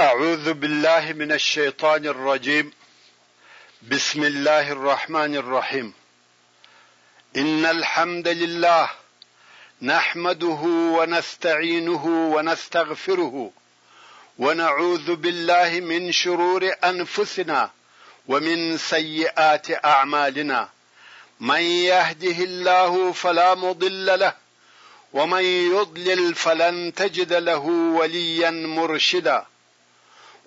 أعوذ بالله من الشيطان الرجيم بسم الله الرحمن الرحيم إن الحمد لله نحمده ونستعينه ونستغفره ونعوذ بالله من شرور أنفسنا ومن سيئات أعمالنا من يهده الله فلا مضل له ومن يضلل فلن تجد له وليا مرشدا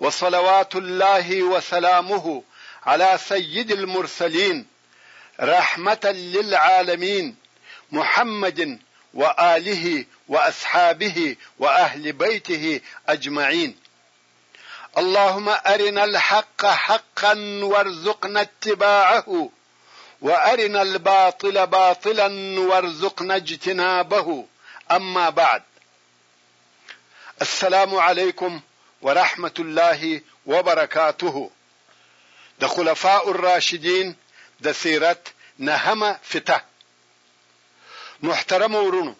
وصلوات الله وسلامه على سيد المرسلين رحمة للعالمين محمد وآله وأصحابه وأهل بيته أجمعين اللهم ارنا الحق حقا وارزقنا اتباعه وارنا الباطل باطلا وارزقنا اجتنابه اما بعد السلام علیکم ورحمت الله وبرکاته د خلفاء الراشدین د سیرت نهمه فته محترم ورونو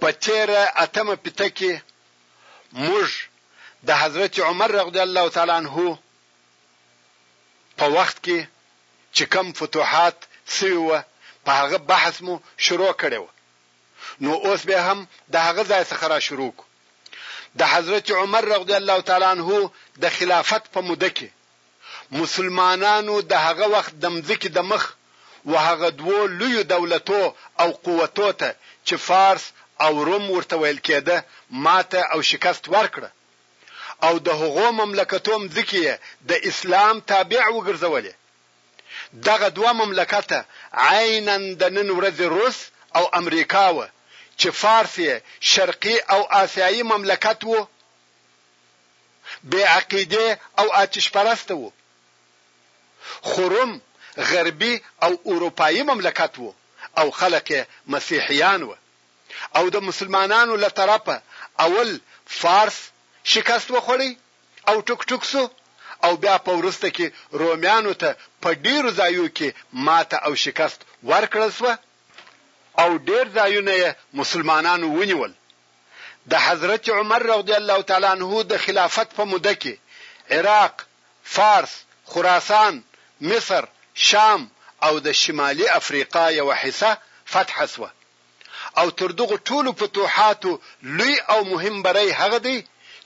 په تیره اتمه پته کې موږ د حضرت عمر رضی الله تعالی عنه په وخت کې چې کوم فتوحات سوي وه په هغه بحث مو شروع کړی وه نو اوس بیا هم د هغه ځای څخه را شروع کو د حضرت عمر رضی الله تعالی عنه د خلافت په موده کې مسلمانانو د هغه وخت د مځکې د مخ و هغه دوو لویو دولتو او قوتو ته چې فارس او روم ورته ویل کېده ماته او شکست ورکړه او د هغو مملکتو مځکې یې د اسلام تابع وګرځولې. دغه دوه مملکته عیناً د نن ورځې روس او امریکا وه چې فارس یې شرقي او اسیایي مملکت و، بې عقیدې او آتش پرسته وو. خو روم غربي او اروپايي مملکت وو او خلق یې مسیحیان وه او د مسلمانانو له طرفه اول فارس شکست وخوړی او ټوک ټوک شو او بیا په وروسته کې رومیانو ته په ډېرو ځایو کې ماته او شکست ورکړل شوه او ډېر ځایونه یې مسلمانانو ونیول د حضرت عمر رضی الله تعالی عنه د خلافت په موده کې عراق، فارس، خراسان، مصر، شام او د شمالي افریقا یوه حصه فتح شوه او تر دغو ټولو فتوحاتو لوی او مهم بری هغه دی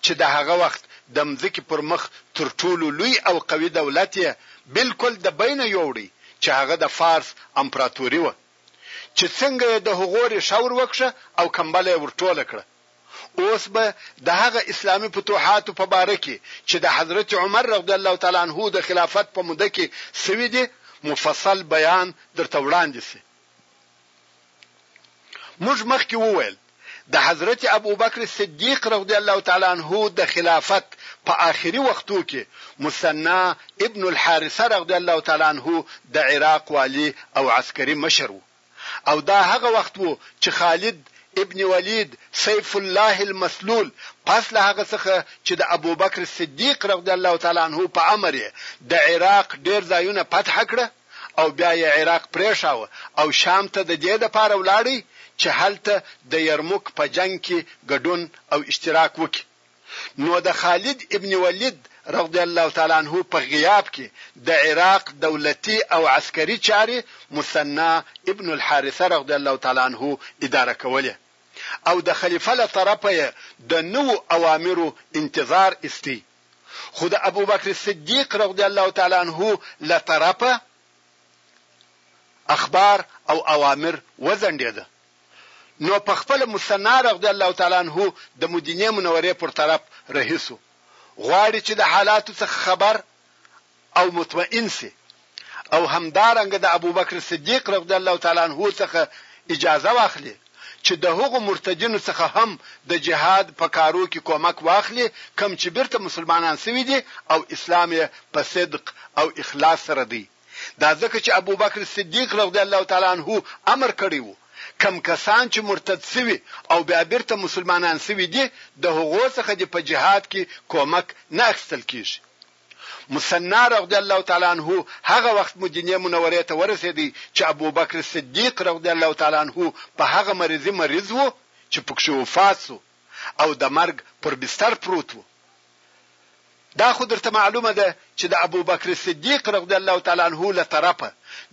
چې د هغه وخت د مځکې پر مخ تر ټولو لوی او قوي دولت یې بالکل د بینه یووړی چې هغه د فارس امپراتوري وه. چې څنګه یې د هغو ریښه ور وکښه او کمبله یې ور ټوله کړه. اوس به د هغه اسلامي فتوحاتو په باره کې چې د حضرت عمر رضی الله تعالی عنه د خلافت په موده کې شوي دي مفصل بیان درته وړاندې شي. موږ مخکې وویل د حضرت ابوبکر صدیق رضی الله تعالی عنه د خلافت په آخري وختو کې مثنی ابن الحارثه رضی الله تعالی عنه د عراق والي او عسکري مشر و او دا هغه وخت و چې خالد ابن ولید سیف الله المسلول پس له هغه څخه چې د ابوبکر صدیق رضی الله تعالی عنه په امر یې د عراق ډېر ځایونه فتح کړه او بیا یې عراق پرېښاوه او شام ته د دې لپاره ولاړ چې هلته د یرموک په جنګ کې ګډون او اشتراک وکړي. نو د خالد ابن ولید رضی الله تعالی عنه په غیاب کې د عراق دولتي او عسکري چارې مثنی ابن الحارثه رضی الله تعالی عنه اداره کولې او د خلیفه له طرفه یې د نوو اوامرو انتظار ایستی. خو د ابوبکر صدیق رضی الله تعالی عنه له طرفه اخبار او اوامر وځنډېده نو په خپل مسنا رضی الله تعالی عنه د مدینه منورې پر طرف رهي شو غواړي چې د حالاتو څخه خبر او مطمئن شي او همدارنګه د ابوبکر صدیق رضی الله تعالی عنه څخه اجازه واخلي چې د هغو مرتدینو څخه هم د جهاد په کارو کې کومک واخلي کوم چې بیرته مسلمانان شوي دي او اسلام یې په صدق او اخلاص سره دی دا ځکه چې ابوبکر صدیق رضی الله تعالی عنه امر کړی وو کم کسان چې مرتد شوي او بیا بیرته مسلمانان شوي دي د هغو څخه دې په جهاد کې کومک نه اخیستل کیږي مثنی رضی الله تعالی عنه هغه وخت مدینې منورې ته ورسېدی چې ابوبکر صدیق رضی الله تعالی عنه په هغه مرضی مریض وو چې پکښې وفات شو او د مرګ پر بستر پروت وو. دا خو درته معلومه ده چې د ابوبکر صدیق رضی الله تعالی عنه له طرفه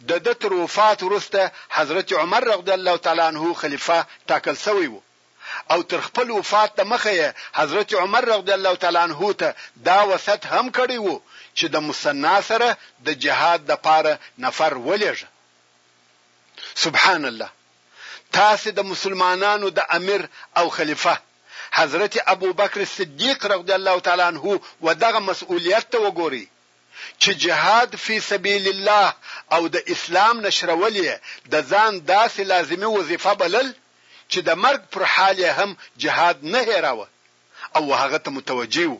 د ده تر وفات وروسته حضرت عمر رضی الله تعالی عنه خلیفه ټاکل شوی وو. او تر خپل وفات د مخه یې حضرت عمر رضی الله تعالی عنه ته دا وصیت هم کړی وو چې د مثنی سره د جهاد د پاره نفر ولېږه. سبحان الله! تاسې د مسلمانانو د امیر او خلیفه حضرت ابوبکر صدیق رضی الله تعالی عنه و دغه مسئولیت ته وګورئ چې جهاد فی سبیل الله او د اسلام نشرول یې د ځان داسې لازمي وظیفه بلل چې د مرګ پر حال یې هم جهاد نه هېراوه او هغه ته متوجه و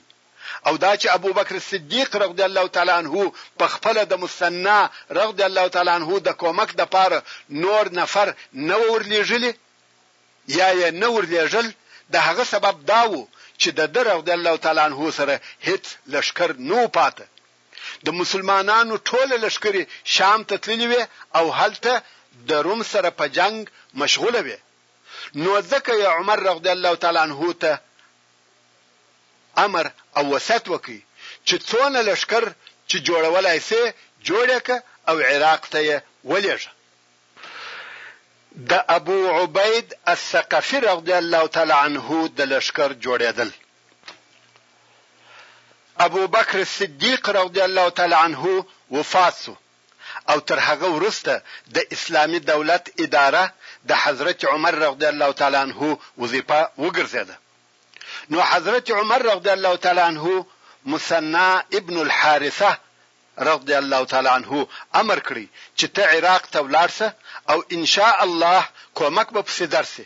او دا چې ابوبکر صدیق رضی الله تعالی عنه په خپله د مثنی رضی الله تعالی عنه د کومک دپاره نور نفر نه وه ورلېږلي یا یې نه ورلېږل د هغه سبب دا و چې دده رضی الله تعالی عنه سره هیڅ لښکر نه و پاته د مسلمانانو ټوله لښکرې شام ته تللې وې او هلته د روم سره په جنګ مشغوله وې نو ځکه يې عمر رضی الله تعالی عنه ته امر او وصیت وکړ چې څونه لښکر چې جوړولای سې جوړ يې که او عراق ته يې ولېږه. د ابو عبید الثقفي رضی الله تعالی عنه د لښکر جوړېدل. ابو بکر صدیق رضی الله تعالی عنه وفات سو او تر هغه وروسته د اسلامي دولت اداره د حضرت عمر رضی الله تعالی عنه وظیفه وګرځیده نو حضرت عمر رضی الله تعالی عنه مثنا ابن الحارثه رضی الله تعالی عنه امر کړی چی ته عراق ته ولاړ شه او ان شاء الله کومک به پسی درشی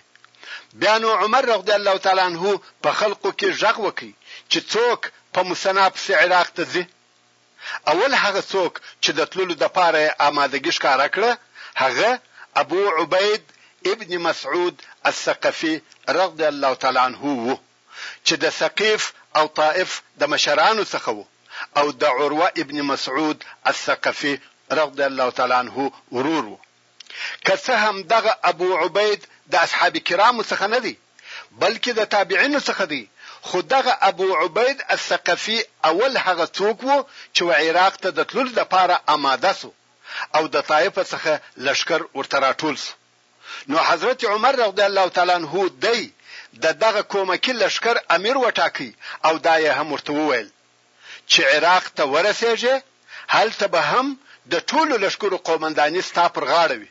بیا نو عمر رضی الله تعالی عنه په خلقو کی ږغ وکړی چی څوک په مثنا پسی عراق ته ځی اول هغه څوک چی د تللو د پاره یې آمادګی ښکاره کړه هغه ابو عبید ابن مسعود الثقفی رضی الله تعالی عنه وو. چې د ثقیف او طائف د مشرانو څخه وو او د عروه ابن مسعود الثقفي رضی الله تعالی عنه ورور وو. که څه هم دغه ابو عبید د اصحاب کرامو څخه نه دی بلکې د تابعینو څخه دی خو دغه ابو عبید الثقفي اول هغه څوک وو چې و عراق ته د تللو لپاره اماده شو او د طائف څخه لښکر ورته راټول شو. نو حضرت عمر رضی الله تعالی عنه دی د دغه کومکی لښکر امیر وټاکی او دا یې هم ورته وویل چی عراق ته ورسیږې هلته به هم د ټولو لښکرو قومندانی ستا پر غاړه وی.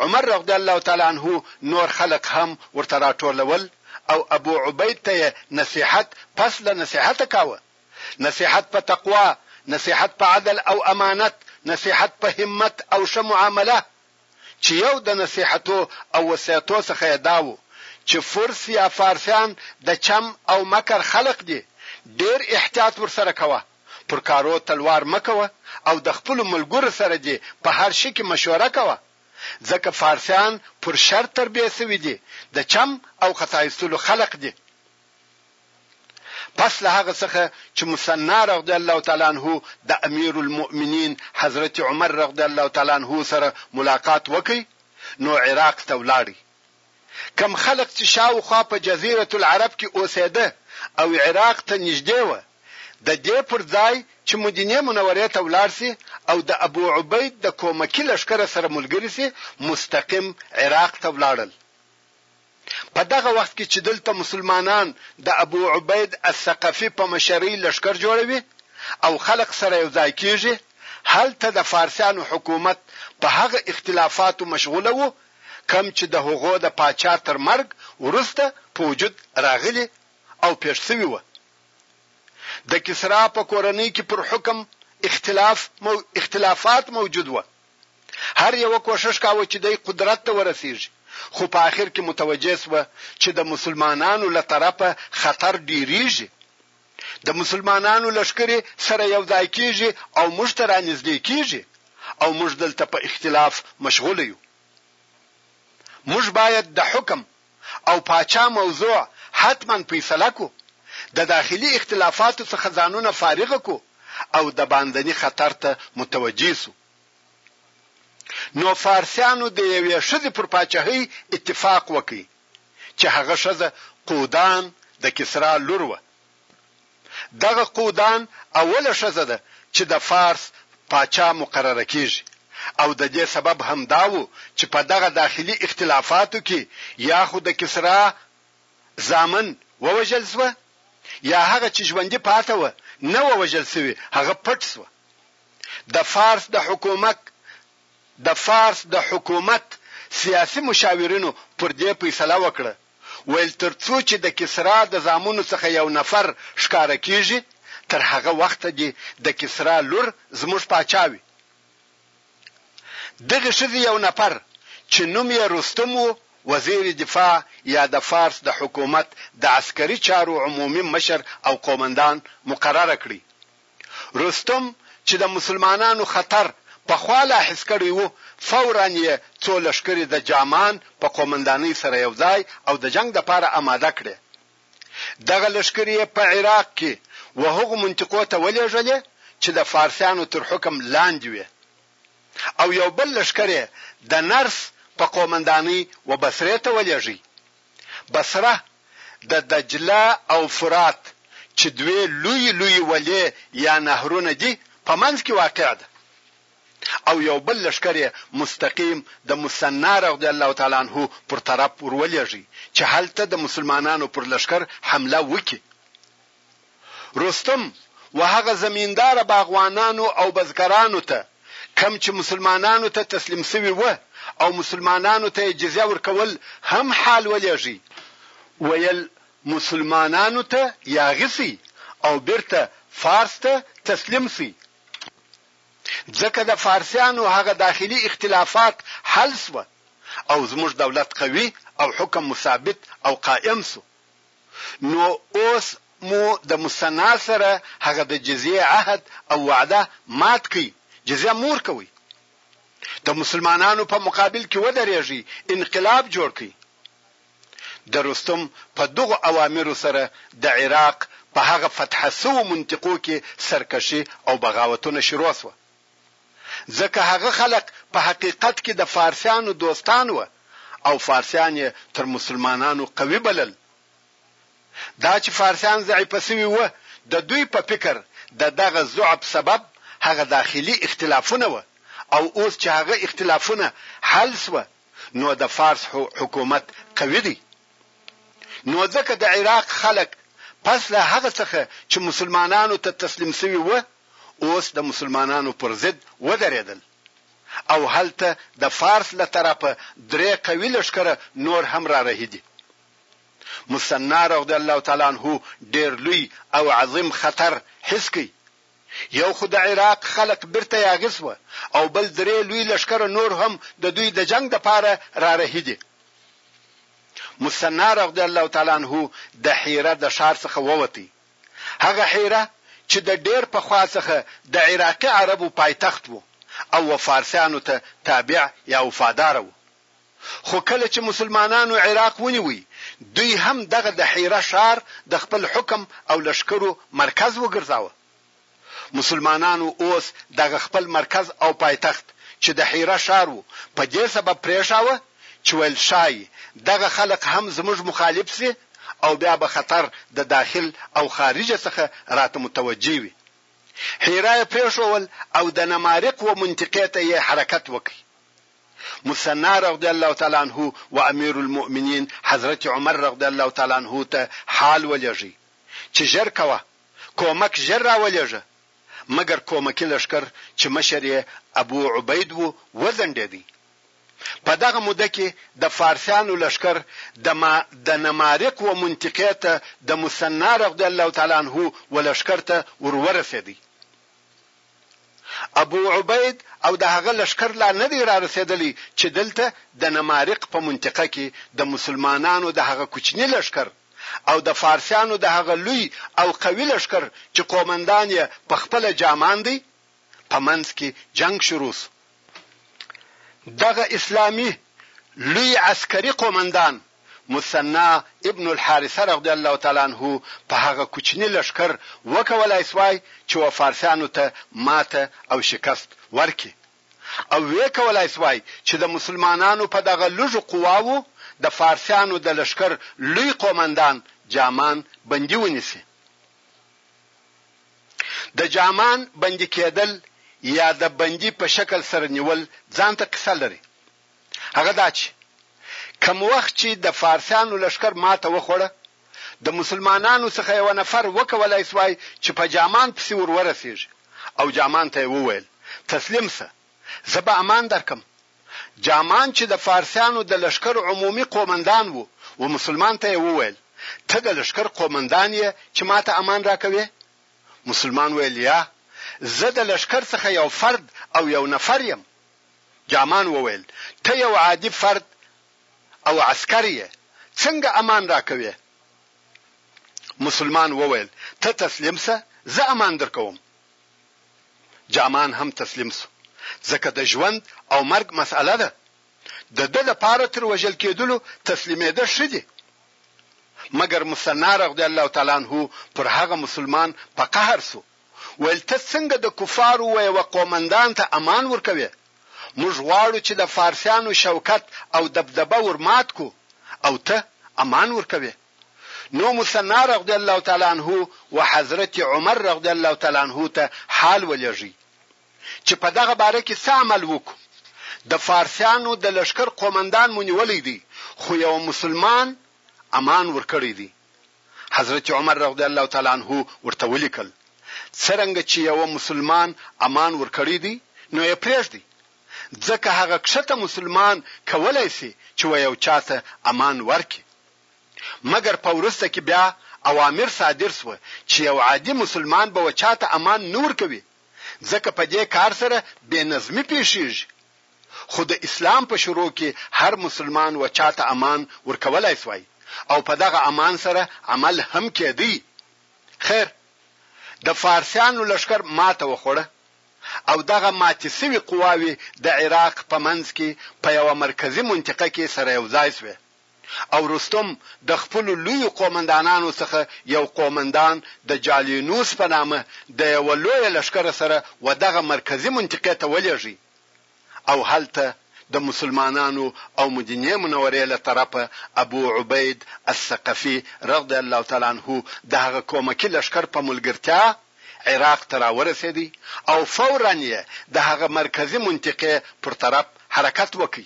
عمر رضی الله تعالی عنه نور خلق هم ورته راټولول او ابو عبید ته یې نصیحت پس له نصیحته کاوه، نصیحت په تقوا، نصیحت په عدل او امانت، نصیحت په همت او ښه معامله، چې یو د نصیحتو او وصیتو څخه یې دا وو چې فرس یا فارسیان د چم او مکر خلق دي، ډېر احتیاط ورسره کوه، پر کارو تلوار مه کوه او د خپلو ملګرو سره دې په هر شي کې مشوره کوه، ځکه فارسیان پر شر تربیه شوي دي، د چم او خطا ایستلو خلق دي. پس له هغه څخه چې مثنا رضی الله تعالی عنه د امیر المؤمنین حضرت عمر رضی الله تعالی عنه سره ملاقات وکړ نو عراق ته ولاړ کم خلق چې شاوخوا په جزیره العرب کې اوسېده او عراق ته نږدې و د دې پر ځای چې مدینه منورې ته ولاړ سي او د ابو عبید د کومکی لشکره سره ملګری سي مستقیم عراق ته ولاړل په دغه وخت کې چې دلته مسلمانان د ابو عبید الثقفي په مشرۍ لښکر جوړوي او خلق سره یو ځای کېږي، هلته د فارسیانو حکومت په هغه اختلافاتو مشغوله و، کوم چې د هغو د پاچا تر مرګ وروسته په وجود راغلي او پېښ شوي و. د کسرا په کورنۍ کې پر حکم اختلاف اختلافات موجود و. هر یوه کوښښ کاوه چې دی قدرت ته ورسیږي خو په اخر کې متوجه شوه چې د مسلمانانو له طرفه خطر ډیریږي. د مسلمانانو لښکرې سره یو ځای کیږي او موږ ته رانږدې کیږي او موږ دلته په اختلاف مشغول یو. موږ باید د حکم او پاچا موضوع حتماً فیصله کو، د داخلي اختلافاتو څخه ځانونه فارغ کو او د باندني خطر ته متوجه سو. نو فارسیانو د یوې ښځي پر پاچهۍ اتفاق وکړ، چي هغه ښځه قودان د کسرا لور وه، دغه قودان اوله ښځه ده چې د فارس پاچا مقرره کېږي او د دې سبب همدا و چې په دغه داخلي اختلافاتو کې یا خو د کسرا زامن ووژل شوه یا هغه چې ژوندي پاته وه نه وه وژل شوي هغه پټ شوه د فارس د حکومک د فارس د حکومت سیاسي مشاورینو پر دې فیصله وکړه ویل تر څو چې د کسرا د زامنو څخه یو نفر ښکاره کیږي تر هغه وخته دې د کسرا لور زموږ پاچا وي. دغې ښځې یو نفر چې نوم یې رستم و، وزیر دفاع یا د فارس د حکومت د عسکري چارو عمومي مشر او قومندان مقرره کړئ. رستم چې د مسلمانانو خطر پخوا لا حس کړی و، فوراً یې څو لښکرې د جامان په قومندانۍ سره یو ځای او د جنګ لپاره اماده کړې. دغه لښکرې یې په عراق کې و هغو منطقو ته ولېږلې چې د فارسیانو تر حکم لاندې وې او یو بل لښکر یې د نرس په قومندانۍ و بصرې ته ولېږی. بصره د دجله او فرات چې دوې لويي لويي ولې يا نهرونه دي په منځ کې واقع ده او يو بل لښکر يې مستقيم د مثنی رضی الله تعالی عنه پر طرف ورولېږی چې هلته د مسلمانانو پر لښکر حمله وکړي. رستم و هغه زمينداره باغوانانو او بزګرانو ته کوم چې مسلمانانو ته تسليم شوي وه او مسلمانانو ته يې جزيه ورکول هم حال ولېږي ويل مسلمانانو ته ياغي شئ او بېرته فارس ته تسليم شئ ځکه د فارسيانو هغه داخلي اختلافات حل شوه او زموږ دولت قوي او حکم مو ثابت او قائم شو. نو اوس مو د مثنی سره هغه د جزیې عهد او وعده مات کړئ، جزیه مه ورکوئ، د مسلمانانو په مقابل کې ودرېږئ، انقلاب جوړ کړئ. د رستم په دغو اوامرو سره د عراق په هغه فتحه شوو منطقو کې سرکشي او بغاوتونه شروع شوه. ځکه هغه خلق په حقیقت کې د فارسیانو دوستان وه او فارسیان یې تر مسلمانانو قوي بلل. دا چې فارسیان ضعیفه شوي وه د دوی په فکر د دغه ضعف سبب هغه داخلي اختلافونه وه او اوس چې هغه اختلافونه حل شوه نو د فارس حکومت قوي دی. نو ځکه د عراق خلق پس له هغه څخه چې مسلمانانو ته تسلیم شوي وه، اوس د مسلمانانو پر ضد ودرېدل او هلته د فارس له طرفه درې قوي لښکره نور هم را رهي دي. مثنی رضی الله تعالی عنه ډېر لوی او عظیم خطر حس کړ، یو خو د عراق خلق بېرته یاغیس وه او بل درې لوی لښکره نور هم د دوی د جنګ لپاره را رهي دي. مثنی رضی الله تعالی عنه د حیره د ښار څخه ووتی هغه حیره چې د ډېر پخوا څخه د عراقي عربو پایتخت و او و فارسیانو ته تابع یا وفاداره و. خو کله چې مسلمانانو عراق ونیو، دوی هم دغه د حیره ښار د خپل حکم او لښکرو مرکز وګرځاوه. مسلمانانو اوس دغه خپل مرکز او پایتخت چې د حیره ښار و، په دې سبب پرېښاوه چې ویل ښايي دغه خلق هم زموږ مخالف شي او بیا به خطر د داخل او خارج څخه راته متوجه وي. حیره یې پرېښوول او د نمارق و منطقې ته یې حرکت وکړ. مثنی رضی الله تعالی عنه و امیرالمؤمنین حضرت عمر رضی الله تعالی عنه ته حال ولېږی چې ژر کوه کومک ژر راولېږه، مګر کومکي لښکر چې مشر یې ابو عبید و، وځنډېد. په دغه موده کې د فارسیانو لښکر د ما د نمارق و منطقې ته د مثنی رضی الله تعالی عنه و لښکر ته ور ورسېد. ابو عبید او د هغه لښکر لا نه دی رارسېدلی چې دلته د نمارق په منطقه کې د مسلمانانو د هغه کوچني لښکر او د فارسیانو د هغه لوی او قوي لښکر چې قومندان یې په خپله جامان دی، په منځ کې جنګ شروع شو. دغه اسلامي لوی عسکري قومندان مثنا ابن الحارثه رضی الله تعالی عنه په هغه کوچني لښکر وکولای سوای چې و فارسیانو ته ماته او شکست ورکړي او وې کولای سوای چې د مسلمانانو په دغه لږو قواوو د فارسیانو د لښکر لوی قومندان جامان بندي ونیسي د جامان بندي کېدل یا د بندي په شکل سره نیول ځانته قصه لري. هغه دا چې کم وخت چې د فارسیانو لښکر ماته وخوړه، د مسلمانانو څخه یوه نفر وکولای سوای چې په جامان پسې ور ورسېږي او جامان ته یې وویل، تسلیم شه، زه به امان درکم. جامان چې د فارسیانو د لښکر عمومي قومندان و، و مسلمان ته یې وویل، ته د لښکر قومندان یې چې ما ته امان راکوې؟ مسلمان ویل، یا، زه د لښکر څخه یو فرد او یو نفر یم. جامان وویل، ته یو عادي فرد او عسکر یې، څنګه امان راکوې؟ مسلمان وویل، ته تسلیم شه، زه امان درکوم. جامان هم تسلیم شو، ځکه د ژوند او مرګ مسئله ده، د ده لپاره تر وژل کېدلو تسلیمېده ښه دي. مګر مثنی رضی الله تعالی عنه پر هغه مسلمان په قهر شو، ویل، ته څنګه د کفارو و یوه قومندان ته امان ورکوې؟ موږ غواړو چې د فارسیانو شوکت او دبدبه ورمات کړو او ته امان ورکوې؟ نو مثنی رضی الله تعالی عنه وحضرت عمر رضی الله تعالی عنه ته حال ولېږی چې په دغه باره کې څه عمل وکړو د فارسیانو د لشکر قومندان مو نیولی دی خو یو مسلمان امان ورکړی دی حضرت عمر رضی الله تعالی عنه ورته ولیکل څرنګه چې یو مسلمان امان ورکړی دی نو یې پرېږدي ځکه هغه کښته مسلمان کولای شي چې و یو چاته امان ورکړي مګر په وروسته کې بیا اوامر صادر شوه چې یو عادي مسلمان به و چاته امان نه ورکوي ځکه په دې کار سره بې نظمي پېښېږي خو د اسلام په شروع کې هر مسلمان و چاته امان ورکولای شوای او په دغه امان سره عمل هم کېدی خیر د فارسیانو لښکر ماته وخوړه او دغه ماتې سوي قواوي د عراق په منځ کې په یوه مرکزي منطقه کې سره یو ځای شوې او رستم د خپلو لویو قومندانانو څخه یو قومندان د جالینوس په نامه د یوه لویه لښکره سره و دغه مرکزي منطقې ته ولېږی او هلته د مسلمانانو او مدینې منورې له طرفه ابو عبید الثقفي رضی الله تعالی عنه د هغه کومکي لښکر په ملګرتیا عراق ته راورسېدی او فوراً یې د هغه مرکزي منطقې پر طرف حرکت وکړ.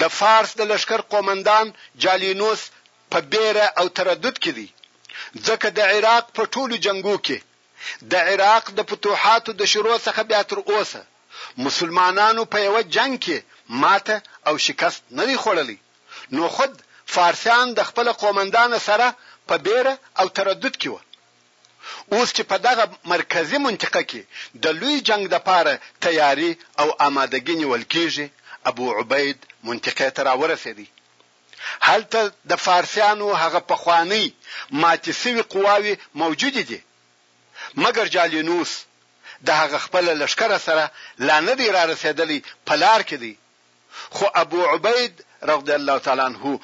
د فارس د لښکر قومندان جالینوس په بېره او تردد کې دی، ځکه د عراق په ټولو جنګو کې، د عراق د فتوحاتو د شروع څخه بیا تر اوسه، مسلمانانو په یوه جنګ کې ماته او شکست نه دی خوړلی، نو خود فارسیان د خپله قومندانه سره په بېره او تردد کې وه. اوس چې په دغه مرکزي منطقه کې د لوی جنګ دپاره تیاري او آمادګي نیول کیږي، ابو عبید منطقې ته راورسېدی. هلته د فارسیانو هغه پخوانۍ ماتې شوي قواوې موجودې دي، مګر جالینوس د هغه خپله لښکره سره لا نه دی رارسېدلی، په لار کې دی، خو ابو عبید، رضی الله تعالی عنه،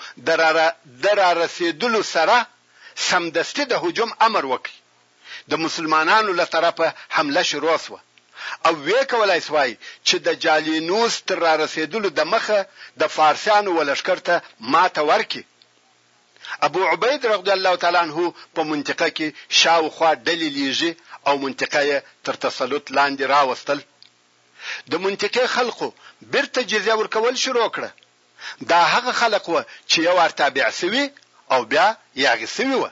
د رارسېدلو سره سمدستي د هجوم امر وکړ. د مسلمانانو له طرفه حمله شروع شوه او ویې کولای شوای چې د جالینوس تر رارسېدلو دمخه د فارسیانو و لښکر ته ماته ورکړي. ابو عبید، رضی الله تعالی عنه، په منطقه کې شاوخوا ډلې لېږي او منطقه یې تر تسلط لاندې راوستل. د منطقې خلقو بیرته جزیه ورکول شروع کړه. دا هغه خلق وه چې یو وار تابع شوي او بیا یاغي شوي وه.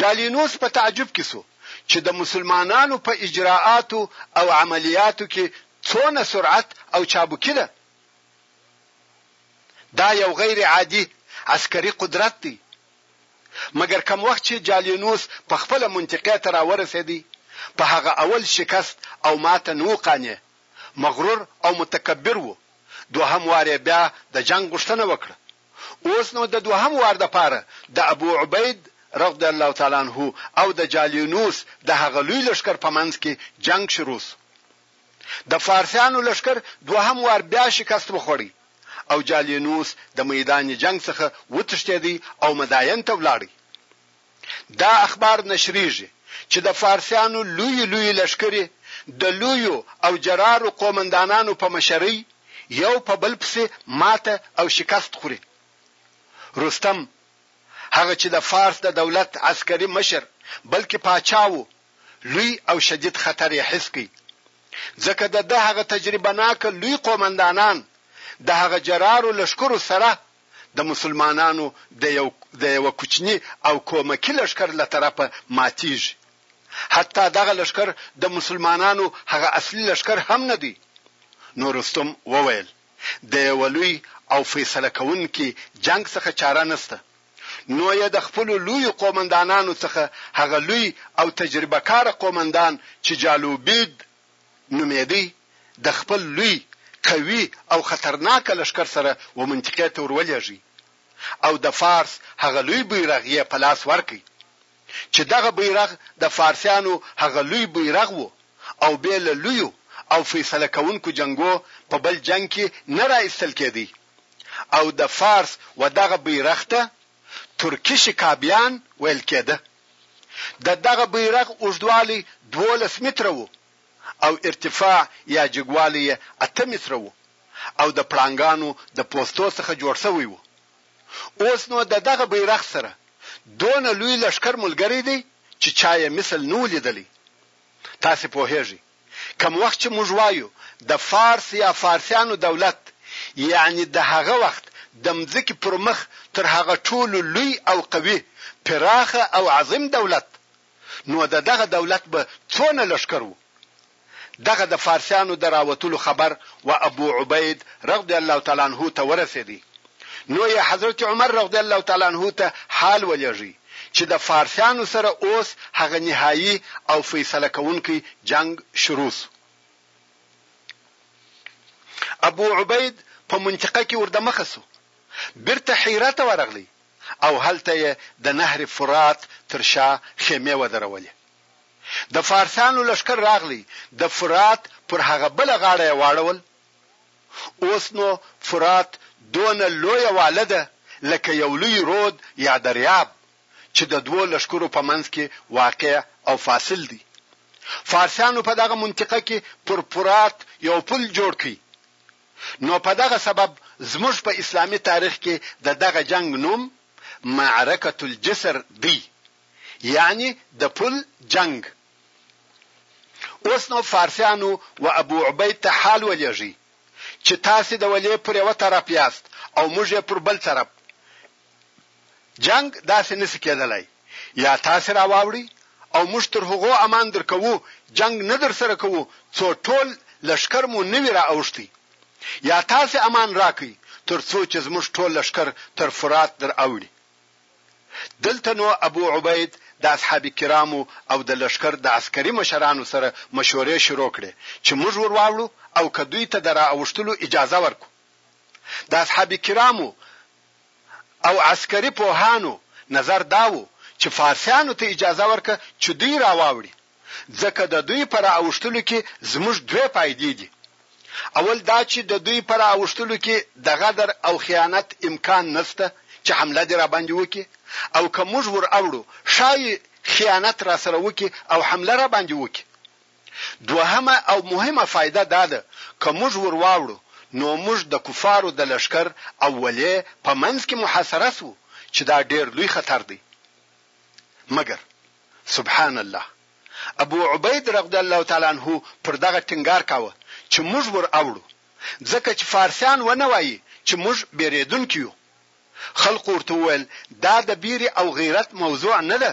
جالینوس په تعجب کې شو چې د مسلمانانو په اجرااتو او عملیاتو کې څونه سرعت او چابکي ده. دا یو غیر عادي عسکري قدرت دی. مګر کوم وخت چې جالینوس په خپله منطقې ته راورسېد، په هغه اول شکست او ماته نه و قانع، مغرور او متکبر و، دوهم وار یې بیا د جنګ غوښتنه وکړه. اوس نو د دوهم وار لپاره د ابو عبید، رضی الله تعالی عنه، او د جالینوس د هغه لوی لښکر په منځ کې جنګ شروع شو. د فارسیانو لښکر دوهم وار بیا شکست وخوړی او جالینوس د میدان جنګ څخه وتښتیدی او مداین ته ولاړی. دا اخبار نشریږی چی د فارسیانو لوی لوی لښکری د لویو او جرارو قومندانانو په مشری یو په بل پسی ماته او شکست خوری. رستم هغه چی د فارس د دولت عسکری مشر بلکی پاچا وو لوی او شدید خطر یې حس کړ، ځکه د ده هغه تجربه ناک لوی قومندانان د هغه جرارو لښکرو سره د مسلمانانو د یو د یوه کوچني او کومکي لښکر له طرفه ماتېږي، حتی دغه لښکر د مسلمانانو هغه اصلي لښکر هم نه دی، نو رستم وویل. د یوه لوی او فیصله کوونکي جنګ څخه چاره نشته، نو یې د خپلو لویو قومندانانو څخه هغه لوی او تجربه کاره قومندان چې جالوبید نومېدی د خپل لوی، قوي او خطرناکه لښکر سره ومنطقې ته ورولېږی او د فارس هغه لوی بیرغ یې په لاس ورکړ چې دغه بیرغ د فارسیانو هغه لوی بیرغ و او بې له لویو او فیصله کوونکو جنګو په بل جنګ کې نه را ایستل کېدی او د فارس و دغه بیرغ ته ترکیش کابیان ویل کېده. د دغه بیرغ اوږدوالی دوولس متره و او ارتفاع یا جګوالی یې اته متره و او د پړانګانو د پوستو څخه جوړ شوی و. اوس نو د دغه بیرغ سره دونه لوی لښکر ملګری دی چې چا یې مثل نه و لیدلی. تاسې پوهېږئ، کوم وخت چې موږ وایو د فارس یا فارسیانو دولت، یعنې د هغه وخت د مځکې پر مخ تر هغه ټولو لوی او قوي، پراخه او عظیم دولت، نو د دغه دولت به څونه لښکر و؟ دغه د فارسیانو د راوتلو خبر و ابو عبید رضی الله تعالی عنه ته ورسیدی نو یې حضرت عمر رضی الله تعالی عنه ته حال ولیږی چې د فارسیانو سره اوس هغه نهایی او فیصله کوونکی جنګ شروع شو. ابو عبید په منطقه کې وردمخه شو بیرته حیره ته ورغلی او هلته یې د نهر فرات تر شا خیمې ودرولې. د فارسیانو لښکر راغلی د فرات پر هغه بله غاړه یې واړول، اوس نو فرات دونه لویه واله ده لکه یو لوی رود یا دریاب چې د دوو لښکرو په منځ کې واقع او فاصل دی. فارسیانو په دغه منطقه کې پر فرات یو پل جوړ کړ، نو په دغه سبب زموږ په اسلامي تاریخ کې د دغه جنګ نوم معرکة الجسر دی. یعنی د پل جنګ. اوس نو فارسیانو و ابو عبید ته حال ولیږی چی تاسی د ولې پر یوه طرف یاست او موږ یې پر بل طرف. جنګ داسی نسی کیدلای. یا تاسی را واوړی او موږ تر هغو امان در کوو جنګ نه در سره کوو څو ټول لښکر مو نه وی را اوښتی. یا تاسی امان راکړئ تر څو چی زموږ ټول لښکر تر فرات در اوړي. دلته نو ابو عبید د اصحاب کرامو او د لښکر د عسکري مشرانو سره مشورې شروع کړې چې موږ ور واوړو او که دوی ته د را اوښتلو اجازه ورکړو. د اصحاب کرامو او عسکري پوهانو نظر دا و چې فارسیانو ته اجازه ورکړه چې دوی را واوړي. ځکه د دوی په رااوښتلو کې زموږ دوې فائدې دي، اول دا چې د دوی په رااوښتلو کې د غدر او خیانت امکان نشته چې حمله دې راباندې وکړي او که موږ ور اوړو ښايي خیانت راسره وکړي او حمله راباندې وکړي. دوهمه او مهمه فائده دا ده که موږ ور واوړو نو موږ د کفارو د لښکر او ولې په منځ کې محاصره شوو چې دا ډېر لوی خطر دی. مګر سبحان الله ابو عبید رغدی الله تعالی عنه پر دغه ټینګار کاوه چې موږ ور اوړو ځکه چې فارسیان ونه وایي چې موږ بیریدونکي یو خلقو ورته وویل دا د بیرې او غیرت موضوع نه ده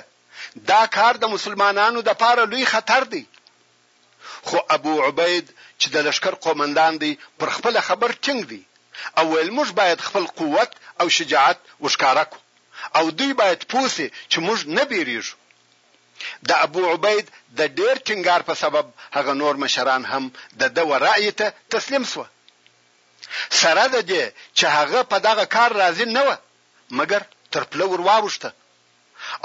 دا کار د مسلمانانو د پاره لوی خطر دی خو ابو عبید چې د لښکر قومندان دی پر خپله خبر ټینګ دی او ویل موږ باید خپل قوت او شجاعت وښکاره کړو او دوی باید پوه شي چې موږ نه بیریږو. د ابو عبید د ډیر ټینګار په سبب هغه نور مشران هم د ده و رأی ته تسلیم شوه. سره د دې چې هغه په دغه کار راضي نه وه مګر تر پله ور واوښته.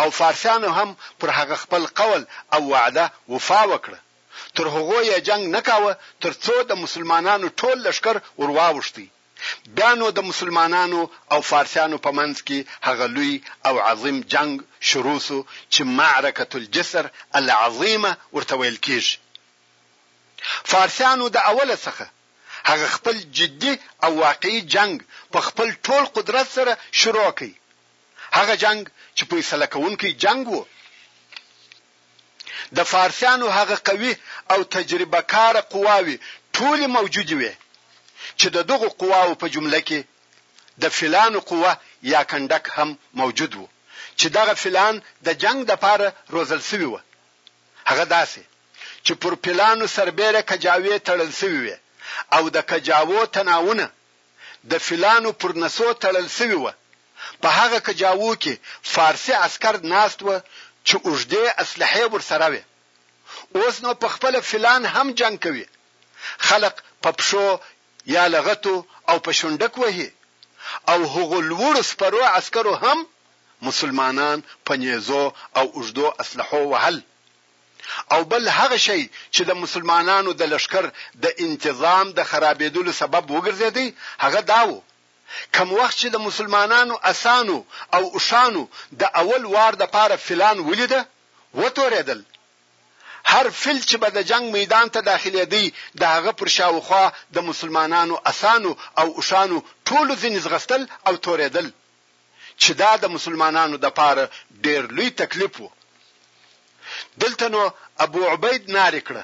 او فارسیانو هم پر هغه خپل قول او وعده وفا وکړه، تر هغو یې جنګ نه کاوه تر څو د مسلمانانو ټول لښکر ور واوښتی، بیا نو د مسلمانانو او فارسیانو په منځ کې هغه لوی او عظیم جنګ شروع شو چې معرکة الجسر العظیمة ورته ویل کیږي. فارسیانو د اوله څخه هغه خپل جدي او واقعي جنګ په خپل ټول قدرت سره شروع کړ، هغه جنګ چې فیصله کوونکی جنګ وو، د فارسیانو هغه قوي او تجربه کاره قواوې ټولې موجودې وې چې د دغو قواوو په جمله کې د فیلانو قوه یا کنډک هم موجود وو چې دغه فیلان د جنګ دپاره روزل سوي وه هغه داسې چې پر پیلانو سربیره کجاوې تړل سوي وې او د کجاوو تناونه د فیلانو پر نسو تړل سوي وه په هغه کجاوو کې فارسي عسکر ناست و چې اوږدې اسلحې ورسره وې. اوس نو په خپله فیلان هم جنګ کوي. خلق په پښو یا لغتو او په شونډک وهي او هغو لوړو سپرو عسکرو هم مسلمانان په نیزو او اوږدو اسلحو وهل. او بل هغه شی چې د مسلمانانو د لښکر د انتظام د خرابېدلو سبب وګرځېدی هغه دا و، کوم وخت چې له مسلمانانو اسانو او اوښانو د اول وار لپاره فیلان ولیده، وتورېدل. هر فیل چې به د جنګ میدان ته داخلېدی، د هغه پر شاوخوا د مسلمانانو اسانو او اوښانو ټولو ځینې ځغستل او تورېدل، چې دا د مسلمانانو لپاره ډېر لوی تکلیف و. دلته نو ابو عبید نارې کړه،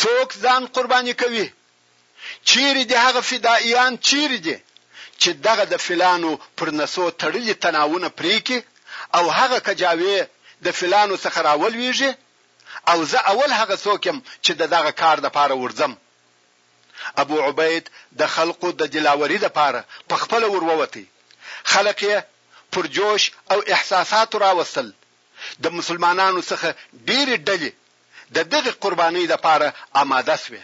څوک ځان قرباني کوي، چیرې دي هغه فدائیان چیرې دي چې دغه د فلانو پر نسو تړلي تناوونه پرې کړي او هغه کجاوې د فلانو څخه راولویږي او زه اول هغه څوک یم چې ددغه کار لپاره ورځم ابو عبید د خلقو د دلاوري لپاره په خپله ورووتی خلق یې پر جوش او احساساتو راوستل د مسلمانانو څخه ډیرې ډلې د دغې قربانۍ لپاره اماده شوې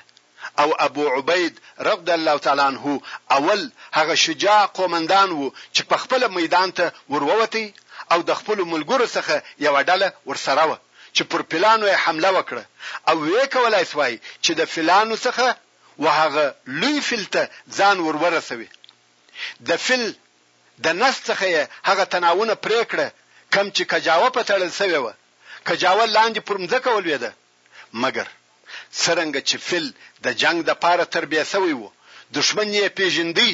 او ابو عبید رضی الله تعالی عنه اول هغه شجاع قومندان و چې په خپله میدان ته ور ووتی او د خپلو ملګرو څخه یوه ډله ورسره وه چې پر فیلانو یې حمله وکړه او ویې کولای شوای چې د فیلانو څخه و هغه لوی فیل ته ځان ور ورسوي د فیل د نس څخه یې هغه تناوونه پرې کړه کوم چې کجاوه په تړل شوې وه. کجاوه لاندې پر مځکه ولوېده، مګر څرنګه چې فیل د جنګ دپاره تربیه شوی و، دښمن یې پېژندی.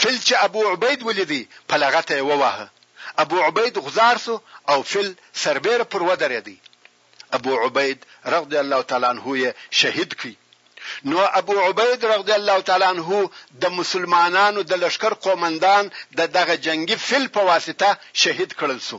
فیل چې ابو عبید ولیدی، په لغته یې وواهه. ابو عبید غوځار شو او فیل سربېره پر ودرېدی. ابو عبید رضی الله تعالی عنه یې شهید کړ. نو ابو عبید رضی الله تعالی عنه د مسلمانانو د لښکر قومندان د دغه جنګي فیل په واسطه شهید کړل شو.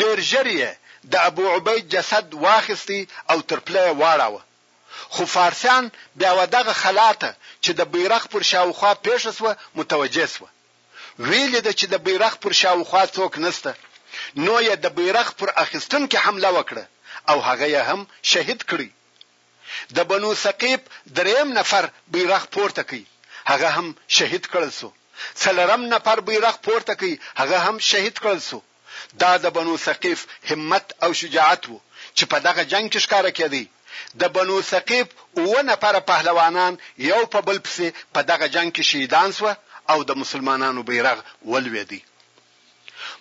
ډېر ژر یې د ابو عبید جسد واخیست او تر پله یې واړاوه، خو فارسیان بیا و دغه خلا ته چې د بیرغ پر شاوخوا پېښه شوه متوجه شوه، ویې لیده چې د بیرغ پر شاوخوا څوک نشته، نو یې د بیرغ پر اخیستونکي حمله وکړه او هغه یې هم شهید کړ. د بنو ثقیف دریم نفر بیرغ پورته کړ، هغه هم شهید کړل شو، څلورم نفر بیرغ پورته کړ، هغه هم شهید کړل شو. دا د بنو ثقیف همت او شجاعت و، چې په دغه جنګ کې ښکاره کېدی. د بنو ثقیف اووه نفره پهلوانان یو په بل پسې په دغه جنګ کې شهیدان شوه او د مسلمانانو بیرغ ولوېدی.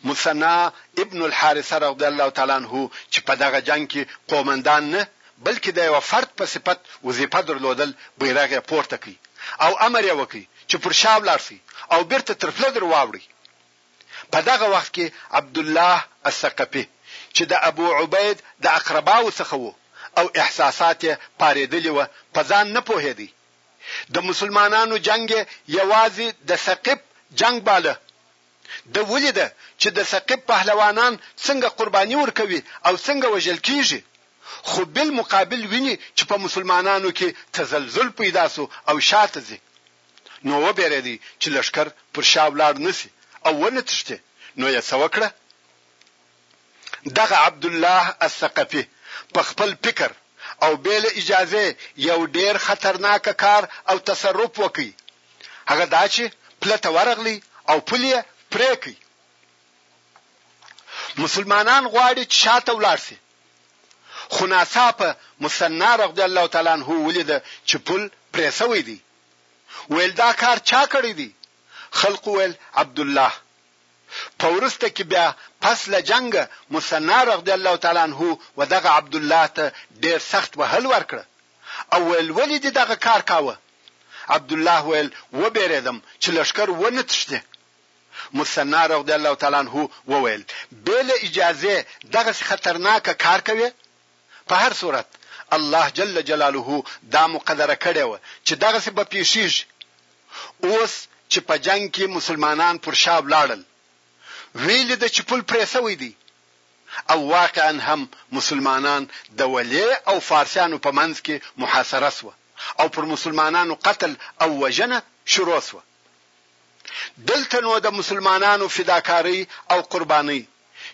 مثنی ابن الحارثه رضی الله تعالی عنه چې په دغه جنګ کې قومندان نه بلکې د یوه فرد په صفت وظیفه درلودل بیرغ یې پورته کړ او امر یې وکړ چې پر شا ولاړ شئ او بیرته تر پله در واوړئ. په دغه وخت کې عبدالله الثقفي چې د ابو عبید د اقرباو څخه و او احساسات یې پارېدلي وه په ځان نه پوهېدی. د مسلمانانو جنګ یې یوازې د ثقیف جنګ باله ده ولیده چې د ثقیف پهلوانان څنګه قرباني ورکوي او څنګه وژل کیږي، خو بالمقابل ویني چې په مسلمانانو کې تزلزل پیدا شو او شاته ځي. نو وبیریدی چې لښکر پر شا ولاړ نشي او ونه تښتي، نو یې څه وکړه؟ دغه عبدالله الثقفي په خپل فکر او بې له اجازې یو ډېر خطرناک کار او تصرف وکړ، هغه دا چې پله ته ورغلی او پل یې پرې کړ. مسلمانان غواړي چې شاته ولاړ شي، خو ناڅاپه مثنی رضی الله تعالی عنه ولیده چې پل پرې شوی دی، ویل دا کار چا کړی دی؟ خلقو ویل عبدالله. په وروسته کي بیا پس له جنګه مثنی رضی الله تعالی عنه و دغه عبدالله ته ډېر سخت وهل ورکړه او ویل ولي دي دغه کار کاوه؟ عبدالله ویل وبېرېدم چي لښکر و نه تښتي. مثنی رضی الله تعالی عنه وویل بې له اجازې دغسي خطرناک کار کوې؟ په هر صورت الله جل جلاله دا مقدره کړې وه چې دغسې به پېښېږي. اوس چې په جنګ کې مسلمانان پر شا ولاړل، ویې لیده چې پل پرې شوی دی او واقعا هم مسلمانان د ولې او فارسیانو په منځ کې محاصره شوه او پر مسلمانانو قتل او وژنه شروع شوه. دلته نو د مسلمانانو فداکارۍ او قربانۍ،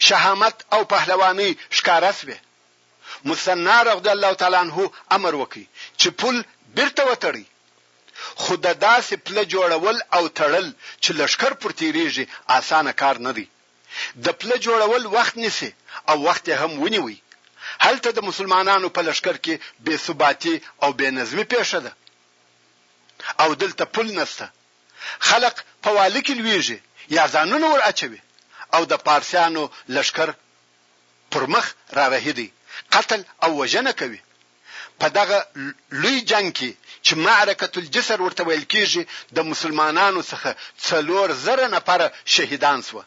شهامت او پهلوانۍ ښکاره شوې. مثنی رضی الله تعالی عنه امر وکړ چې پل بیرته وتړئ. خو د داسې پله جوړول او تړل چې لښکر پر تیریږي اسانه کار نه دی. د پله جوړول وخت نیسي او وخت یې هم ونیوئ. هلته د مسلمانانو په لښکر کې بې ثباتي او بې نظمي پېښه ده. او دلته پل نشته خلق په واله کې لویږي یا ځانونه ور اچوي او د پارسیانو لښکر پر مخ را رهي دی قتل او وژنه کوي په دغه لوی جنګ کې چې معرکة الجسر ورته ویل کیږي د مسلمانانو څخه څلور زره نفره شهیدان شوه.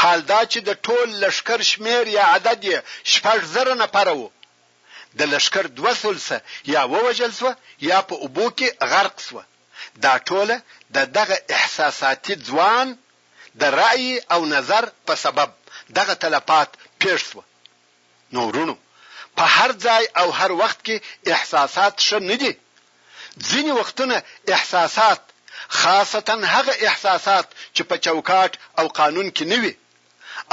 حال دا چې د ټول لښکر شمېر یا عدد یې شپږ زره نفره و، د لښکر دوه ثلثه یا ووژل شوه یا په اوبو کې غرق شوه، دا ټوله د دغه احساساتي ځوان د رأی او نظر په سبب دغه تلفات پېښ شوه. نو وروڼو په هر ځای او هر وخت کې احساسات ښه نه دي ځینې وختونه احساسات خاصتا هغه احساسات چې په چوکاټ او قانون کې نه وي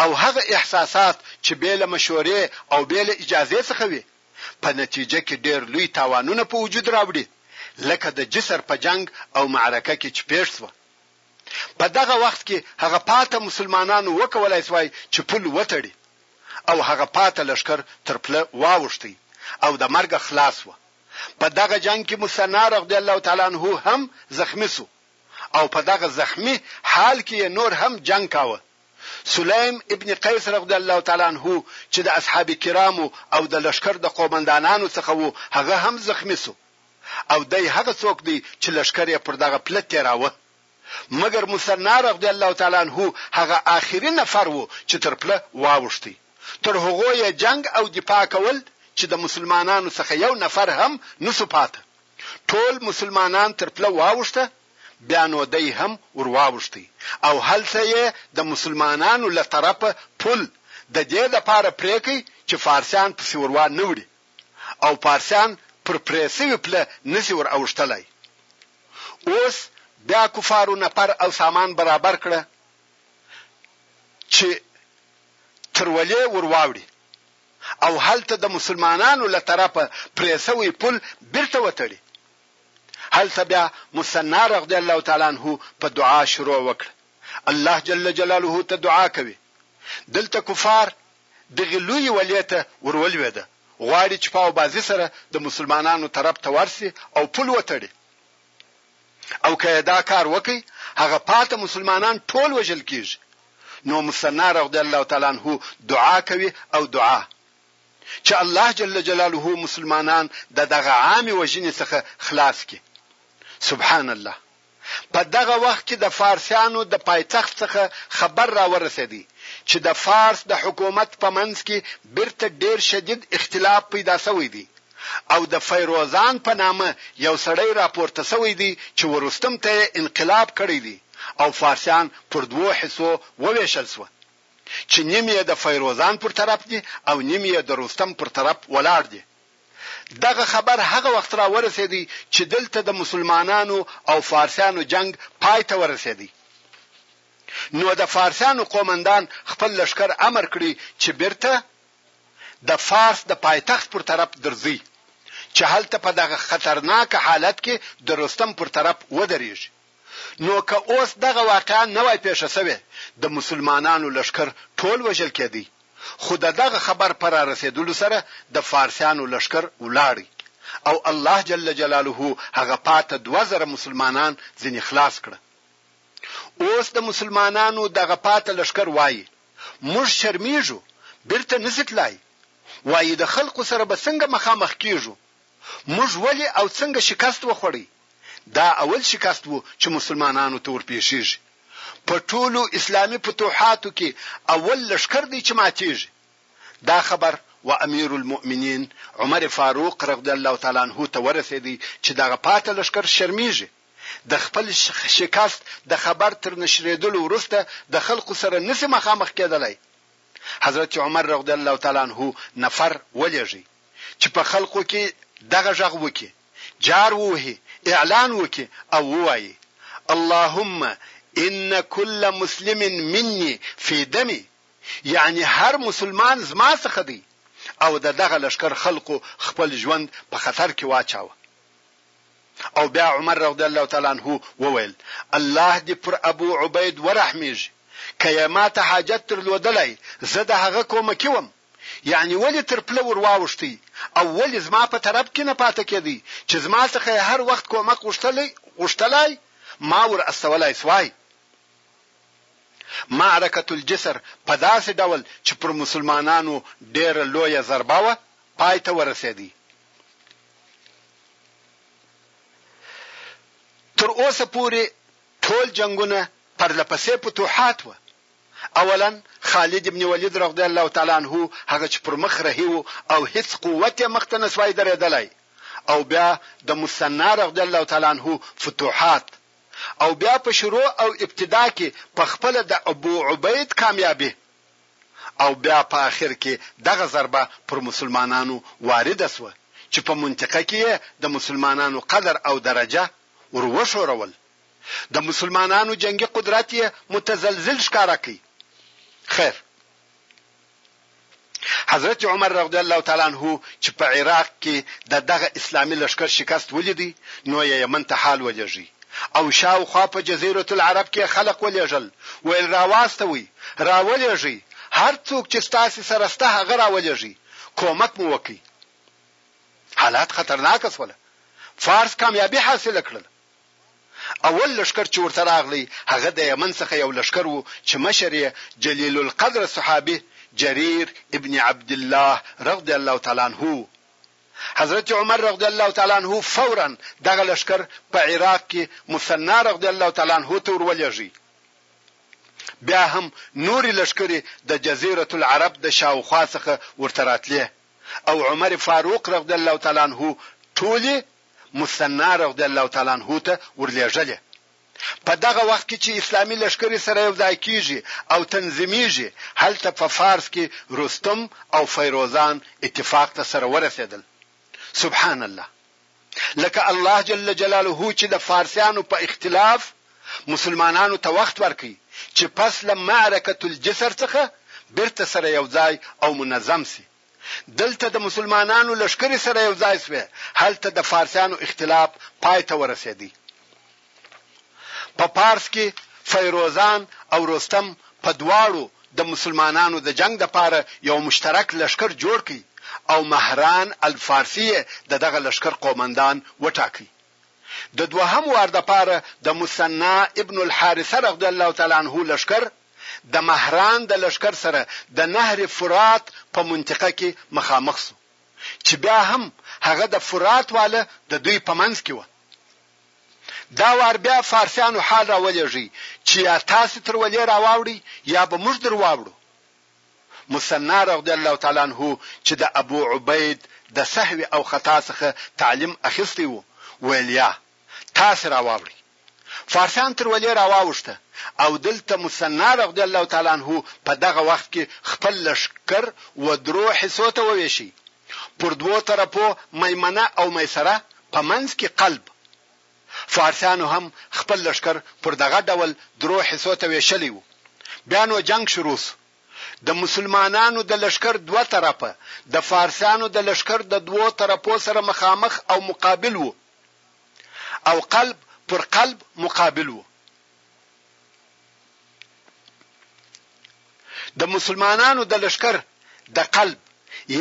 او هغه احساسات چې بې له مشورې او بې له اجازې څخه وي په نتیجه کې ډېر لوی تاوانونه په وجود راوړي لکه د جسر په جنګ او معرکه کې چې پېښ شوه په دغه وخت کې هغه پاته مسلمانانو وکولای شوای چې پل وتړي او هغه پاته لښکر تر پله واوښتی او د مرګه خلاص و. په دغه جنګ کې مثنی رضی الله تعالی عنه هم زخمي شو او په دغه زخمي حال کې یې نور هم جنګ کاوه. سلیم ابن قیس رضی الله تعالی عنه چې د اصحاب کرامو او د لښکر د قومندانانو څخه و هغه هم زخمي شو. او دی هغه څوک دی چې لښکر یې پر دغه پله تېراوه. مګر مثنی رضی الله تعالی عنه هغه آخري نفر وو چې تر پله واوښتی. تر هغو یې جنګ او دفاع کول چې د مسلمانانو څخه یو نفر هم نه شو پاته. ټول مسلمانان تر پله واوښته، بیا نو دی هم ور واوښتی او هلته یې د مسلمانانو له طرفه پل د دې لپاره پرې کړ چې فارسیان پسې ور وا نه وړي. او پارسیان پر پرې شوې پله نه شي ور اوښتلای. اوس بیا کفارو نفر او سامان برابر کړه چې ترولې ور واوړي او هلته د مسلمانانو له طرفه پرې شوی پل بیرته وتړي. هلته بیا مثنی رضی الله تعالی عنه په دعا شروع وکړه. الله جل جلاله ته دعا کوي دلته کفار دغي لويي ولې ته ورولوېده غواړي چې په اوبازي سره د مسلمانانو طرف ته ورسي او پل وتړي او که یې دا کار وکړي هغه پاته مسلمانان ټول وژل کیږي نو مسنا رضی الله تعالی عنه دعا کوي او دعا چې الله جل جلاله مسلمانان د دغه عام وژنې څخه خلاص کړي سبحان الله په دغه وخت کې د فارسیانو د پایتخت څخه خبر راورسېدی چې د فارس د حکومت په منځ کې بیرته ډېر شدید اختلاف پیدا شوی دی او د فیروزان په نامه یو سړی راپورته شوی دی چې ورستم ته یې انقلاب کړی دی او فارسیان پر دوو حصو ووېشل شوه چې نیم یې د فیروزان پر طرف دي او نیم یې د رستم پر طرف ولاړ دي. دغه خبر هغه وخت را ورسېدی چې دلته د مسلمانانو او فارسیانو جنګ پای ته ورسېدی. نو د فارسیانو قومندان خپل لښکر امر کړی چې بېرته د فارس د پایتخت پر طرف درځی چې هلته په دغه خطرناک حالت کې د رستم پر طرف ودرېږي. نو که اوس دغه واقعه نه وای پېښه شوې، د مسلمانانو لښکر ټول وژل کېدی، خو د دغه خبر په رارسېدلو سره د فارسیانو لښکر ولاړی او الله جل جلاله هغه پاته دوه زره مسلمانان ځنې خلاص کړه. اوس د مسلمانانو دغه پاته لښکر وایي، موږ شرمېږو، بېرته نه شي تلای، وایي د خلقو سره به څنګه مخامخ کېږو؟ موږ ولې او څنګه شکست وخوړی؟ دا اول شکست وو چې مسلمانانو ته ورپېښېږي. په ټولو اسلامي فتوحاتو کې اول لښکر دی چې ماتېږي. دا خبر و امیر المؤمنین عمر فاروق رضی الله تعالی عنه ته ورسېدی چې دغه پاتې لښکر شرمېږي، د خپل شکست د خبر تر نشرېدلو وروسته د خلقو سره نه شي مخامخ کېدلای. حضرت عمر رضی الله تعالی عنه نفر ولېږی چې په خلقو کې دغه ږغ وکړي. جار ووهي، اعلان وکړي او ووايي، اللهم ان کل مسلم مني فی دمي، یعنې هر مسلمان زما څخه دی او د دغه لښکر خلقو خپل ژوند په خطر کې واچاوه او بیا عمر رضی الله تعالی عنه وویل، الله دې پر ابو عبید ورحمېږي، که یې ماته حاجت درلودلای زه د هغه کومکي وم، یعنی ولی تر پله ور واوښتی او ولی زما په طرف کی نه پاته کیدی چی زما څخه یې هر وخت کومک غوښتلی غوښتلای ما ور استولای سوای. معرکة الجسر په داسی ډول چی پر مسلمانانو ډیره لویه ضربه وه پای ته ورسیدی. تر اوسه پوری ټول جنګونه پرله پسې فتوحات وه. اولا خالد ابن ولید رضی الله تعالی عنه هغه چې پر مخ رهي وو او هیڅ قوت یې مخ ته نسوای درېدلای او بیا د مثنی رضی الله تعالی عنه فتوحات او بیا په شروع او ابتدا کې په خپله د ابو عبید کامیابي او بیا په اخر کې دغه ضربه پر مسلمانانو وارده سوه چې په منطقه کې یې د مسلمانانو قدر او درجه ور وښورول. د مسلمانانو جنګي قدرت یې متزلزل ښکاره کړ خیر حضرت عمر رضی الله تعالی عنہ چې په عراق کې د دغه اسلامي لشکر شکست ولیدي نو یې یمن ته حال ولېږي او شاوخوا په جزیره العرب کې خلق ولېږل ویل راواستوي راولېږي هر څوک چې ستاسو سره سته هغه راولېږي کومک مو وکړي حالات خطرناک شول فارس کامیابی حاصل کړل اول لښکر چې ورته راغلی هغه د یمن څخه یو لښکر و چې مشر یې جلیل القدر صحابي جریر ابن عبدالله رضی الله تعالی عنه و. حضرت عمر رضی الله تعالی عنه فوراً دغه لښکر په عراق کې مثنی رضی الله تعالی عنه ته ورولېږی. بیا هم نورې لښکرې د جزیرة العرب د شاوخوا څخه ورته راتلې او عمر فاروق رضی الله تعالی عنه ټولې مثنی رضی الله تعالی عنه ته ورلېږلې. په دغه وخت کې چې اسلامي لښکرې سره یو ځای کېږي او تنظیمېږي، هلته په فارس کې رستم او فیروزان اتفاق ته سره ورسېدل. سبحان الله! لکه الله جل جلاله چې د فارسیانو په اختلاف مسلمانانو ته وخت ورکړي چې پس له معرکة الجسر څخه بېرته سره یو ځای او منظم شي. دلته د مسلمانانو لښکرې سره یو ځای شوې، هلته د فارسیانو اختلاف پای ته ورسېدی. په پارس کې فیروزان او رستم په دواړو د مسلمانانو د جنګ لپاره یو مشترک لښکر جوړ کړ او مهران الفارسي یې د دغه لښکر قومندان وټاکه. د دوهم وار دپاره د مثنی ابن الحارثه رضی الله تعالی عنه لښکر د مهران د لښکر سره د نهر فرات په منطقه کې مخامخ شو چې بیا هم هغه د فرات واله د دوی په منځ کې وه. دا وار بیا فارسیانو حال راولېږی چې یا تاسې تر ولې راواوړی یا به موږ در واوړو. مثنی رضی الله تعالی عنه چې د ابو عبید د سهوې او خطا څخه تعلیم اخیستی وو ویل یا تاسې راواوړئ فارسیان تر ولې راواوښته او دلته مثنی رضی الله تعالی عنه په دغه وخت کې خپل لښکر و درو حصو ته وویشي پر دوو طرفو میمنه او میسره په منځ کې قلب فارسیانو هم خپل لښکر پر دغه ډول درو حصو ته وېشلی و. بیا نو جنګ شروع شو. د مسلمانانو د لښکر دوه طرفه د فارسیانو د لښکر د دوو طرفو سره مخامخ او مقابل وو او قلب پر قلب مقابل وو. د مسلمانانو د لشکر د قلب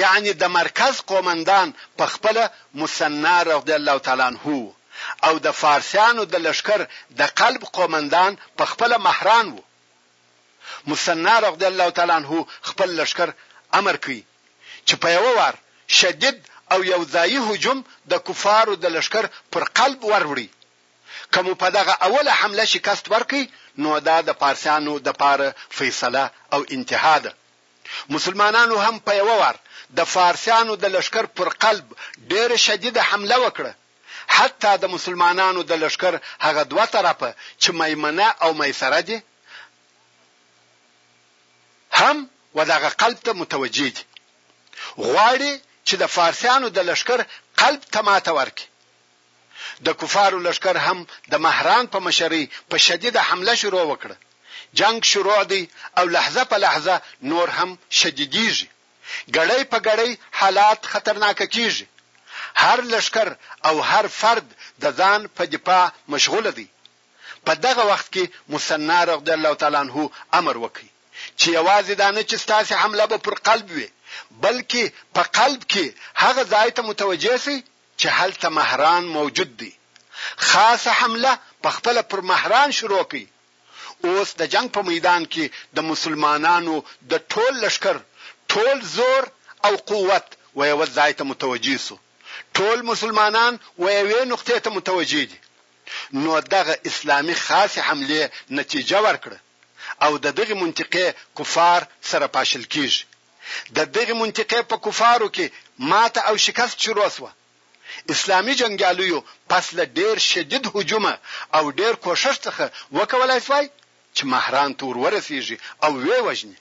یعنی د مرکز قومندان په خپل مسنا رضی الله تعالی عنه او د فارسیانو د لشکر د قلب قومندان په خپل مهران وو مسنا رضی الله تعالی عنه خپل لشکر امر کوي چې په یو وار شدید او یو ځای هجوم د کفارو د لشکر پر قلب وروړي که مو په دغه اوله حمله شکست ورکړ نو دا د پارسیانو د پاره فیصله او انتها ده. مسلمانانو هم په یوه وار د فارسیانو د لښکر پر قلب ډېره شدیده حمله وکړه، حتی د مسلمانانو د لښکر هغه دوه طرفه چې میمنه او میسره دي هم و دغه قلب ته متوجه دي. غواړي چې د فارسیانو د لښکر قلب ته ماته ورکړي. د کفارو لښکر هم د مهران په مشرۍ په شدیده حمله شروع وکړه. جنګ شروع دی او لحظه په لحظه نور هم شدیدیږي. ګړۍ په ګړۍ حالات خطرناک کیږي. هر لښکر او هر فرد د ځان په دفاع مشغول دی. په دغه وخت کې مثنی رضی الله تعالی عنه امر وکړ چې یوازې دا نه چې ستاسې حمله به پر قلب وي بلکې په قلب کې هغه ځای ته متوجه شئ چې هلته مهران موجود دی خاصه حمله پخپله پر مهران شروع کړئ اوس د جنګ په میدان کې د مسلمانانو د ټول لښکر ټول زور او قوت و یوه ځای ته متوجه شو ټول مسلمانان و یوې نقطې ته متوجه دي نو دغه اسلامي خاصې حملې نتیجه ورکړه او د دغې منطقې کفار سره پاشل کیږي د دغې منطقې په کفارو کې ماته او شکست شروع شوه. اسلامي جنګیالیو پس له ډېر شدید هجومه او ډېر کوښښ څخه وکولای شوای چې مهران ته ور ورسېږي او ویې وژني.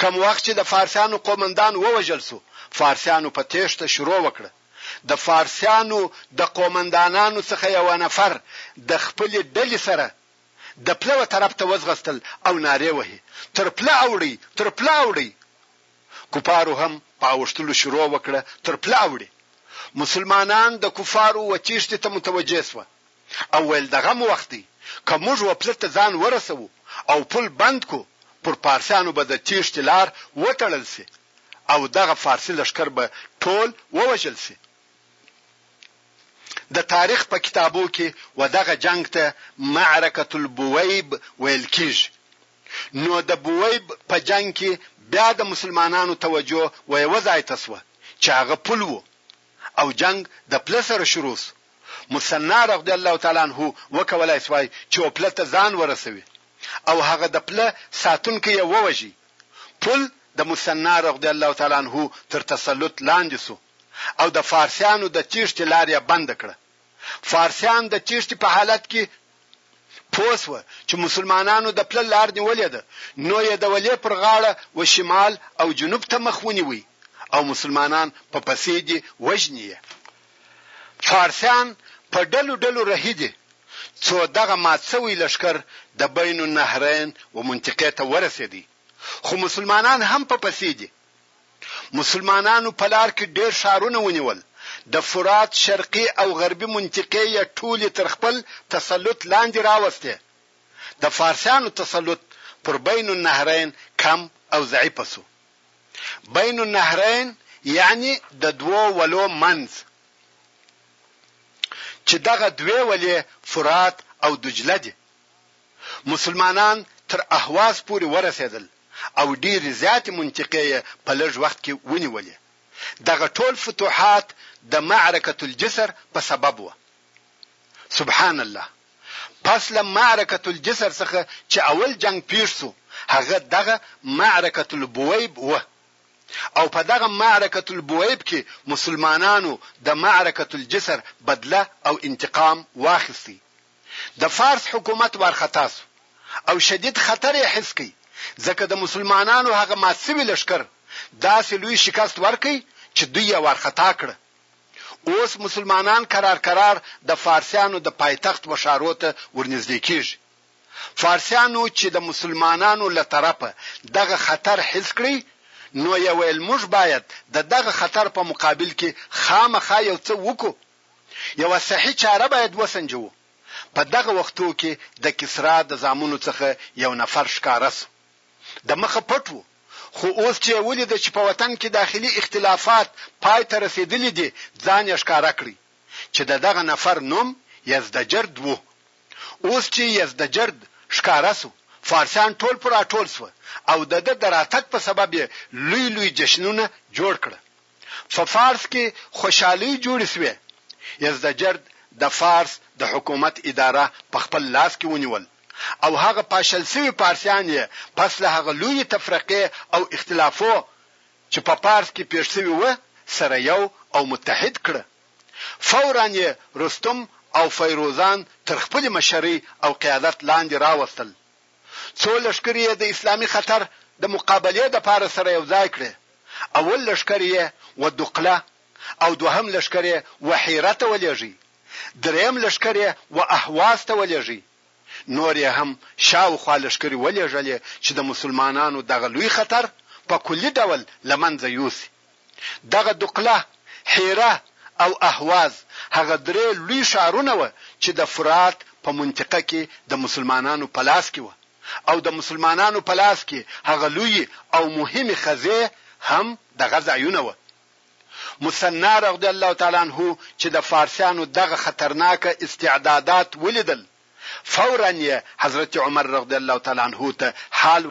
کوم وخت چې د فارسیانو قومندان ووژل شو، فارسیانو په تېښته شروع وکړه. د فارسیانو د قومندانانو څخه یوه نفر د خپلې ډلې سره د پله و طرف ته وځغستل او نارې وهي، تر پله اوړئ، تر پله اوړئ! کفارو هم په اوښتلو شروع وکړه، تر پله اوړي. مسلمانان د کفارو و تیښتې ته متوجه شوه او ویل د غم وخت دی، که موږ و پله ته ځان ورسوو او پل بند کړو، پر پارسیانو به د تیښتې لار و تړل شي او دغه فارسي لښکر به ټول و وژل شي. د تاریخ په کتابو کې و دغه جنګ ته معرکة البویب ویل کیږي. نو د بویب په جنګ کې بیا د مسلمانانو توجه و یوه ځای ته شوه چې هغه پل وو او جنګ د پله سره شروع شو. مثنی رضی الله تعالی عنه وکولای شوای چې و پله ته ځان ورسوي او هغه د پله ساتونکی یې ووژي. پل د مثنی رضی الله تعالی عنه تر تسلط لاندې شو. او د فارسیانو د تیښتې لار یې بنده کړه. فارسیان د تیښتې په حالت کې پوه شوه چې مسلمانانو د پله لار نیولې ده، نو یې د ولې پر غاړه و شمال او جنوب ته مخ ونیوی او مسلمانان په پسې دي وژني یې. فارسیان په ډلو ډلو رهي دي، څو دغه مات شوی لښکر د بین النهرین و منطقې ته ورسېدی، خو مسلمانان هم په پسې دي. مسلمانانو په لار کې ډېر ښارونه ونیول، د فرات شرقي او غربي منطقې یې ټولې تر خپل تسلط لاندې راوستې، د فارسیانو تسلط پر بین النهرین کم او ضعیف شو، بین النهرین یعنې د دوو ولو منځ، چې دغه دوې ولې فرات او دجله دي، مسلمانان تر اهواز پورې ورسېدل او ډېرې زیاتې منطقې یې په لږ وخت کې ونیولې. دغه ټول فتوحات د معرکة الجسر په سبب وه. سبحان الله! پس له معرکة الجسر څخه چې اول جنګ پېښ شو، هغه دغه معرکة البویب وه او په دغه معرکة البویب کې مسلمانانو د معرکة الجسر بدله او انتقام واخیست. د فارس حکومت وارخطا سو او شدید خطر یې حس کړ، ځکه د مسلمانانو هغه مات سوي لښکر داسي لوی شکست ورکړ چي دوی یې وارخطا کړه. اوس مسلمانان کرار کرار د فارسیانو د پایتخت و ښارو ته ورنږدې کیږي. فارسیانو چي د مسلمانانو له طرفه دغه خطر حس کړ، نو یې ویل موږ باید د دغه خطر په مقابل کي خامخا یو څه وکړو، یوه صحي چاره باید وسنجوو. په دغه وختو کې د کسرا د زامنو څخه یو نفر ښکاره شو. د مخه پټ و، خو اوس چې یې ولیده چې په وطن کې داخلي اختلافات پای ته رسېدلي دي، ځان یې ښکاره کړ، چې د دغه نفر نوم یزدجرد و. اوس چې یزدجرد ښکاره شو، فارسیان ټول پر راټول شوه او د ده د راتګ په سبب یې لوی لوی جشنونه جوړ کړه. فه فارس کې خوشحالۍ جوړې شوې، یزدجرد د فارس د حکومت اداره په خپل لاس کې ونیول او هغه پاشل شوي پارسیان یې پس له هغه لویې تفرقې او اختلافو چې په فارس کې پېښ شوي وه سره یو او متحد کړه فورا یې رستم او فیروزان تر خپلې مشرۍ او قیادت لاندې راوستل څو لښکرې یې د اسلامي خطر د مقابلې لپاره سره یو ځای کړې، اول لښکر یې و دقله او دوهم لښکر یې و حیره ته ولېږی، درېیم لښکر یې و اهواز ته ولېږی، نور یې هم شا و خوا لښکرې ولېږلې چې د مسلمانانو دغه لوی خطر په کلي ډول له منځه یوسي. دغه دقله، حیره او اهواز هغه درې لوی ښارونه وه چې د فرات په منطقه کې د مسلمانانو په لاس کې وه او د مسلمانانو په لاس کې هغه لویې او مهمې خزې هم دغه ځایونه وه. مثنی رغدی الله تعالی عنه چې د فارسیانو دغه خطرناک استعدادات ولیدل فورا یې حضرت عمر رغدی الله تعالی عنه ته حال